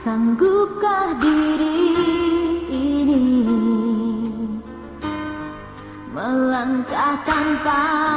Sanggupkah diri ini melangkah tanpa